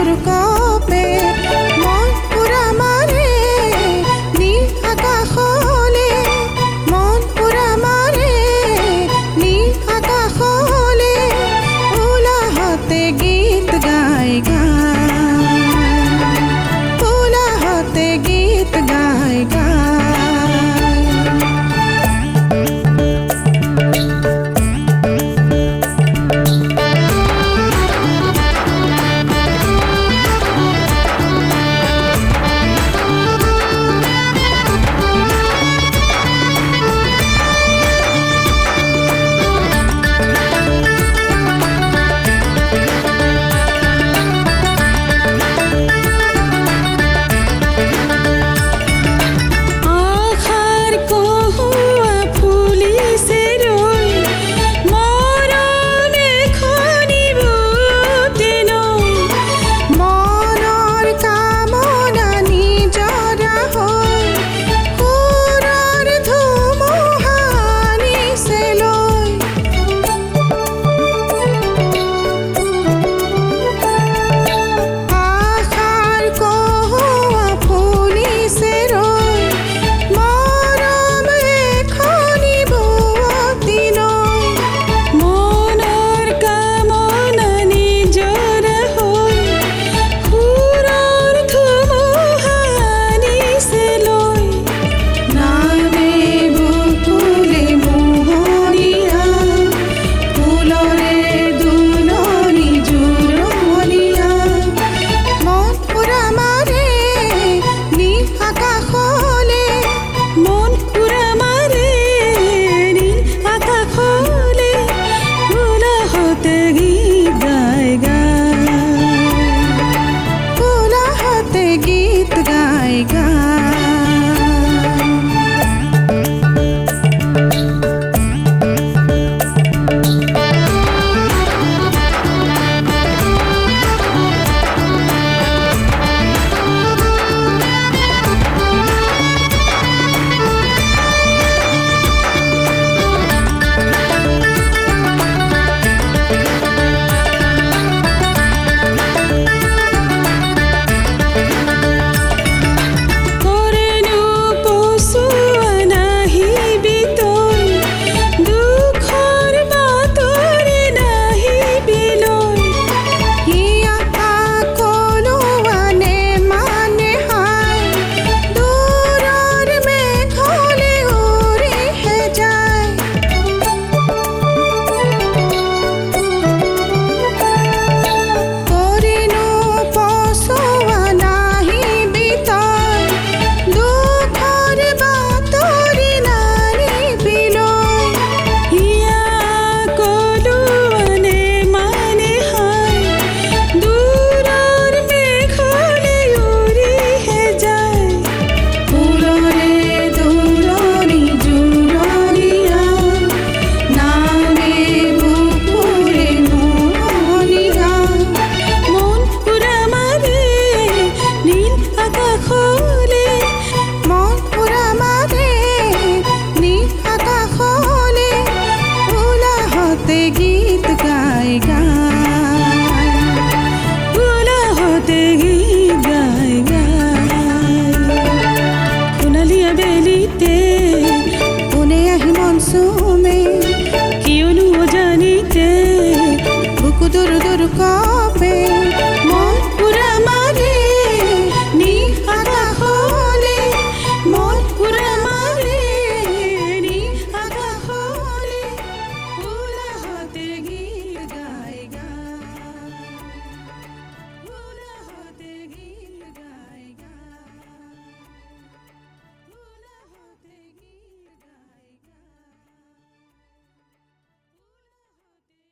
शुरू का dur